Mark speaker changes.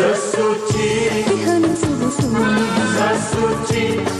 Speaker 1: Sesuci
Speaker 2: di hening
Speaker 1: Sesuci